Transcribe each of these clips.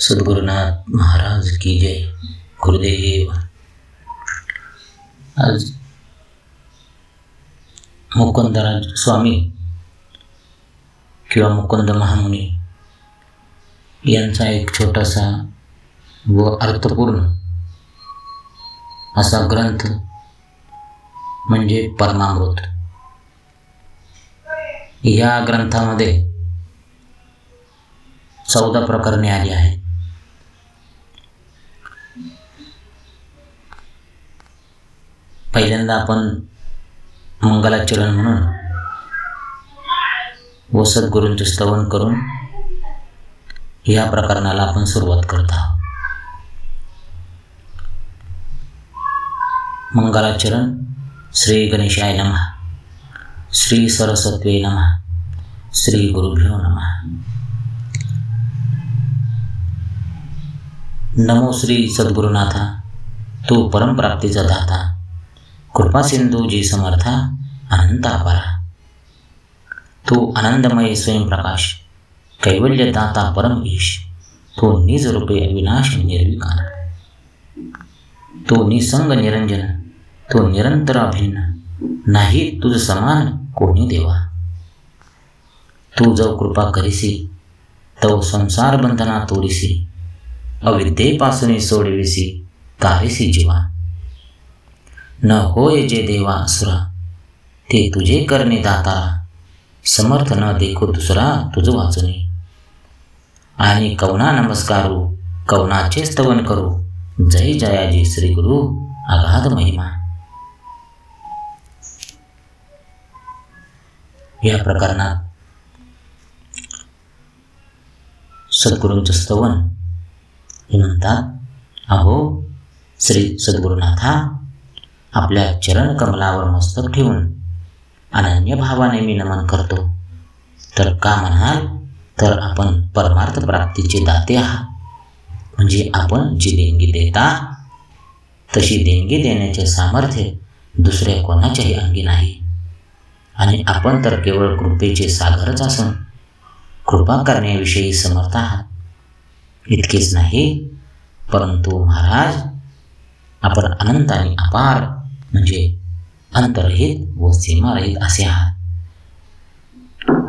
सद्गुरुनाथ महाराज की जय। गुरुदेव। आज मुकुंदराज स्वामी किंवा मुकुंद महामुनी यांचा एक छोटासा व अर्थपूर्ण असा ग्रंथ म्हणजे परमामृत. या ग्रंथामध्ये चौदा प्रकरणे आली आहेत. पहिल्यांदा आपण मंगलाचरण म्हणून व सद्गुरूंचे स्तवन करून ह्या प्रकरणाला आपण सुरुवात करत आहोत. मंगलाचरण श्री गणेशाय नमः. श्री सरस्वती नमः. श्री गुरुभ्यो नम. नमो श्री सद्गुरुनाथा तू परमप्राप्तीचा दाता. कृपासिंधूजी समर्था अनंत अपरा तू आनंदमय स्वयंप्रकाश कैवल्यदाता परम ईश तो निज रूपे अविनाश निर्विकार। तो निसंग निरंजन तो निरंतर अभिन्न नाही तुझ समान कोणी देवा। तू जो कृपा करीसी तो संसार बंधना तोडीसी अविद्येपासून सोडविसी तारेसी जीवा। न होय जे देवा असुरा ते तुझे करणे दाता. समर्थ न देखो दुसरा तुझ वाचणे आणि कवना नमस्कारू कवनाचे स्तवन करू. जय जयाजी श्री गुरु अगाध महिमा. या प्रकरणात सद्गुरूंचं स्तवन हे म्हणतात अहो श्री सद्गुरुनाथा आपल्या चरण कमलावर मस्तक ठेवून अनन्य भावाने मी नमन करतो. तर का म्हणाल? तर आपण परमार्थ प्राप्तीचे दाते आहात. म्हणजे आपण जी देणगी देता तशी देणगी देण्याचे सामर्थ्य दुसऱ्या कोणाच्याही अंगी नाही. आणि आपण तर केवळ कृपेचे सागरच असून कृपा करण्याविषयी समर्थ आहात. इतकेच नाही परंतु महाराज आपण अनंत आणि अपार म्हणजे अंतरहित व सीमारहित असे आहात.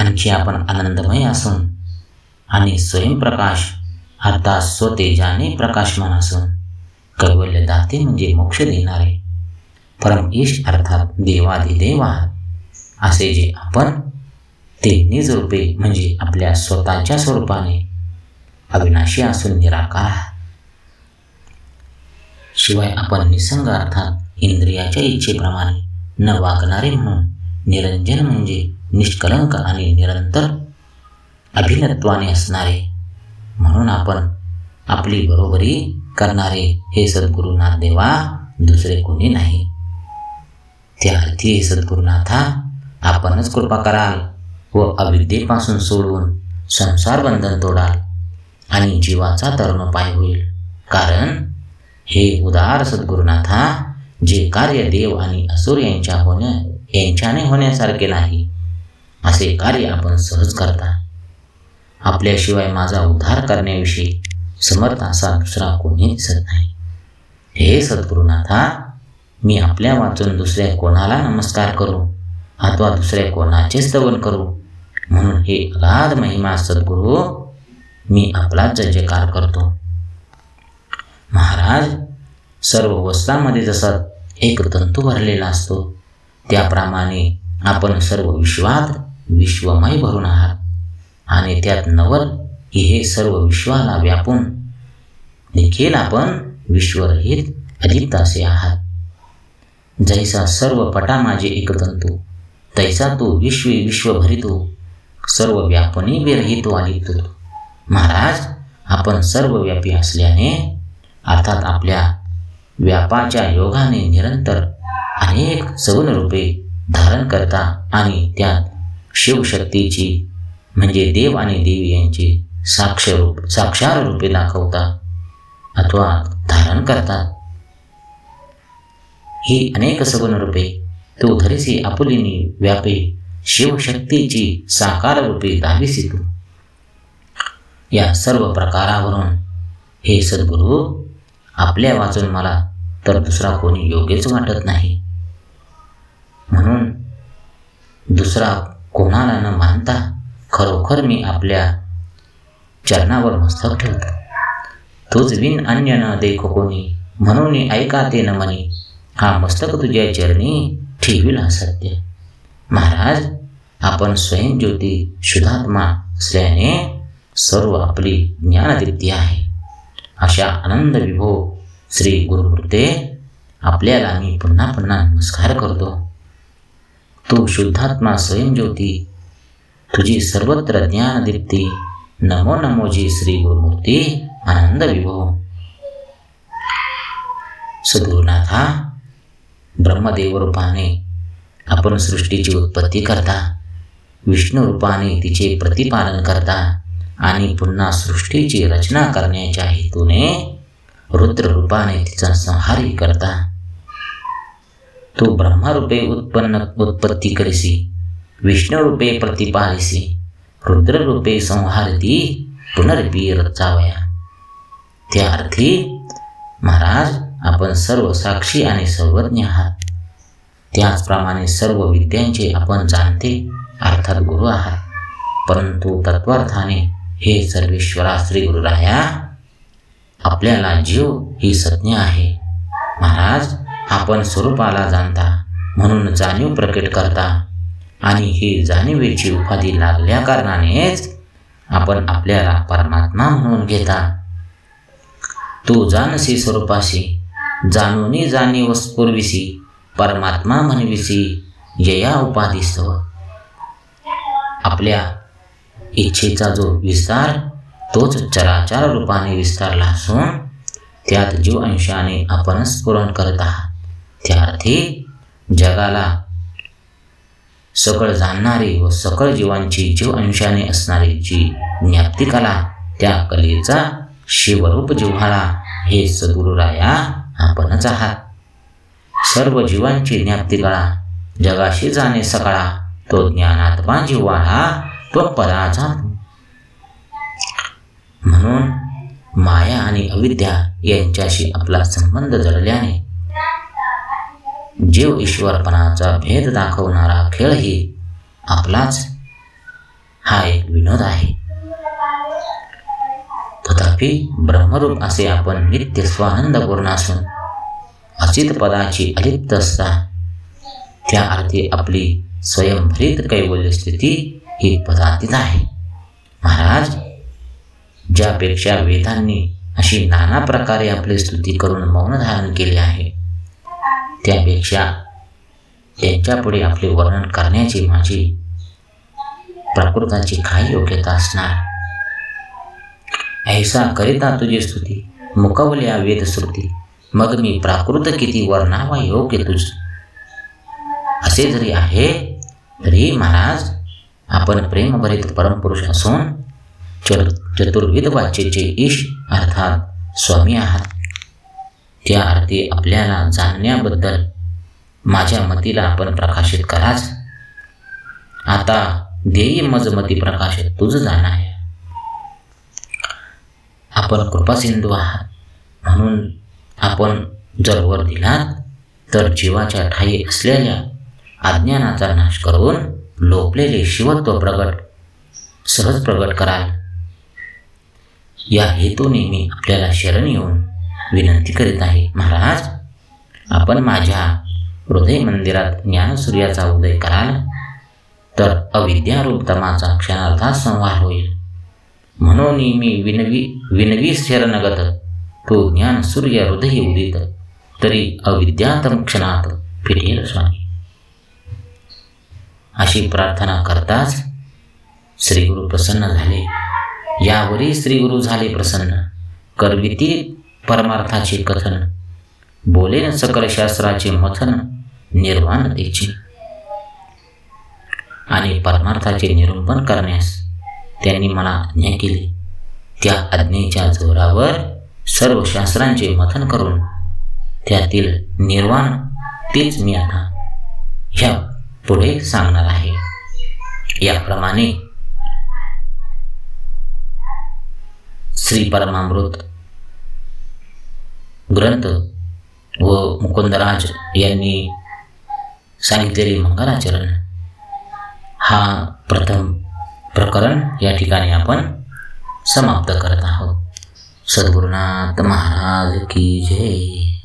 आणखी आपण आनंदमय असून आणि स्वयंप्रकाश अर्थात स्वतेजाने प्रकाशमान असून कैवल्य दाते म्हणजे मोक्ष देणारे. परम ईश अर्थात देवाधिदेव आहात. असे जे आपण ते निज रूपे म्हणजे आपल्या स्वतःच्या स्वरूपाने अविनाशी असून निराकार आहात. शिवाय आपण निसंग अर्थात इंद्रियाच्या इच्छेप्रमाणे न वागणारे म्हणून निरंजन म्हणजे निष्कलंक आणि निरंतर अभिनत्वाने असणारे. म्हणून आपण आपली बरोबरी करणारे हे सद्गुरुनाथ देवा दुसरे कोणी नाही. त्या अर्थी हे सद्गुरुनाथा आपणच कृपा कराल व अविद्येपासून सोडून संसार बंधन तोडाल आणि जीवाचा तरुणोपाय होईल. कारण हे उदार सद्गुरुनाथा जे कार्य देव आणि असुर यांच्या होण्या यांच्याने होण्यासारखे नाही असे कार्य आपण सहज करता. आपल्याशिवाय माझा उद्धार करण्याविषयी समर्थ असा दुसरा कोणी दिसत नाही. हे सद्गुरुनाथा मी आपल्या वाचून दुसऱ्या कोणाला नमस्कार करू अथवा दुसऱ्या कोणाचे स्तवन करू? म्हणून हे अगाध महिमा सद्गुरू मी आपलाच जयकार करतो. महाराज सर्व वस्तामध्ये जसा एक तंतू भरलेला असतो. त्याप्रमाणे आपण सर्व विश्वात विश्वमय भरून आहात. आणि त्यात नवल हे सर्व विश्वाला व्यापून देखील आपण विश्वरहित अधिक असे आहात. जैसा सर्व पटा माझे एकतंतू तैसा तो विश्वी विश्व भरितो सर्व व्यापने विरहितो आलितो महाराज आपण सर्व व्यापी असल्याने अर्थात आपल्या व्यापाच्या योगाने निरंतर अनेक सगुण रूपे धारण करता आणि त्यात शिवशक्तीची म्हणजे देव आणि देवी यांची साक्ष रूप साक्षार रूपे दाखवता अथवा धारण करतात ही अनेक सगुण रूपे तो धरिसी आपुलिनी व्यापे शिवशक्तीची साकार रूपे दाविसी तू या सर्व प्रकारावरून हे सद्गुरू आपल्या वाचून मला तर दुसरा कोणी योग्यच वाटत नाही. म्हणून दुसरा कोणाला न मानता खरोखर मी आपल्या चरणावर मस्तक ठेवतो. तूच विन अन्य न देखो कोणी म्हणून ऐका ते न मनी हा मस्तक तुझ्या चरणी ठेवील सत्य. महाराज आपण स्वयंज्योती शुद्धात्मा असल्याने सर्व आपली ज्ञानदीप्ती आहे. अशा आनंद विभो श्री गुरुमूर्ते आपल्याला मी पुन्हा पुन्हा नमस्कार करतो. तू शुद्धात्मा स्वयंज्योती तुझी सर्वत्र ज्ञानदीप्ती नमो नमोजी श्री गुरुमूर्ती आनंद विभो. सद्गुरुनाथा ब्रह्मदेव रूपाने आपण सृष्टीची उत्पत्ती करता विष्णू रूपाने तिचे प्रतिपालन करता आणि पुन्हा सृष्टीची रचना करण्याच्या हेतूने रुद्ररूपाने तिचा संहारही करता. तू ब्रह्मरूपे उत्पन्न उत्पत्ती करीसी विष्णुरूपे प्रतिपालिसी रुद्ररूपे संहारती पुनर्वी रचावया. त्या अर्थी महाराज आपण सर्व साक्षी आणि सर्वज्ञ आहात. त्याचप्रमाणे सर्व विद्यांचे आपण जाणते अर्थात गुरु आहात. परंतु तत्वार्थाने हे सर्वेश्वरा श्री गुरुराया आपल्याला जीव ही संज्ञा आहे. महाराज आपण स्वरूपाला जाणता म्हणून जाणीव प्रकट करता. आणि ही जाणीवेची उपाधी लागल्या कारणानेच आपण आपल्याला परमात्मा म्हणून घेता. तू जानसी स्वरूपाशी जाणूनी जाणीव पूर्वीसी परमात्मा म्हणविसी जया उपाधीस्तव. आपल्या इच्छेचा जो विस्तार तोच चराचार रूपाने विस्तारला असून त्यात जीव अंशाने आपणच पूर्ण करत आहात. त्या अर्थी जगाला सकळ जाणणारी व सकळ जीवांची जीव अंशाने असणारी जी ज्ञाप्ती कला त्या कलेचा शिवरूप जिव्हाळा हे सद्गुरुराया आपणच आहात. सर्व जीवांची ज्ञाप्ती कला जगाशी जाणे सकाळा तो ज्ञानात्मा जिव्हाळा तो पदाचा म्हणून माया आणि अविद्या यांच्याशी आपला संबंध जडल्याने जीव ईश्वरपणाचा भेद दाखवणारा खेळही आपलाच हा एक विनोद आहे. तथापि ब्रह्मरूप असे आपण नित्य स्वानंदपूर्ण असून अचित पदाची अलिप्त असता. त्या अर्थी आपली स्वयंभरित कैवल्य स्थिती ही पदातीत आहे. महाराज ज्यापेक्षा वेदांनी अशी नाना प्रकारे आपली स्तुती करून मौन धारण केले आहे त्यापेक्षा यांच्यापुढे आपले वर्णन करण्याची माझी प्राकृताची काही योग्यता असणार. ऐसा करिता तुझी स्तुती मुकवल्या वेदश्रुती मग मी प्राकृत किती वर्णावा योग्य तुझ असे जरी आहे तरी महाराज आपण प्रेमभरित परमपुरुष असून चर चतुर्विध वाचेचे ईश अर्थात स्वामी आहात. त्या अर्थी आपल्याला जाणण्याबद्दल माझ्या मतीला आपण प्रकाशित कराच. आता देई मजमती प्रकाशित तुझं जाण आहे. आपण कृपासिंधू आहात. म्हणून आपण जर वर दिलात तर जीवाच्या ठाई असलेल्या अज्ञानाचा नाश करून लोपलेले शिवत्व प्रगट सहज प्रगट कराल. या हेतूने मी आपल्याला शरण येऊन विनंती करीत आहे महाराज आपण माझ्या हृदय मंदिरात ज्ञानसूर्याचा उदय कराल तर अविद्यारूप तमाचा क्षणार्थात संहार होईल. म्हणून मी विनवी विनवी शरणगत तो ज्ञान सूर्य हृदय उदित तरी अविद्यातम क्षणात फिरेल स्वामी. अशी प्रार्थना करताच श्रीगुरु प्रसन्न झाले. यावरही श्रीगुरु झाले प्रसन्न. करविती परमार्थाचे कथन. बोलेन सकल शास्त्राचे मथन. निर्वाणतेचे आणि परमार्थाचे निरूपण करण्यास त्यांनी मला आज्ञा केली. त्या आज्ञेच्या जोरावर सर्व शास्त्रांचे मथन करून त्यातील निर्वाण तेच मी आता. ह्या पुढे सांगणार आहे. याप्रमाणे श्री परमामृत ग्रंथ व मुकुंदराज यांनी सांगितलेले मंगलाचरण हा प्रथम प्रकरण या ठिकाणी आपण समाप्त करत आहोत. सद्गुरुनाथ महाराज की जय.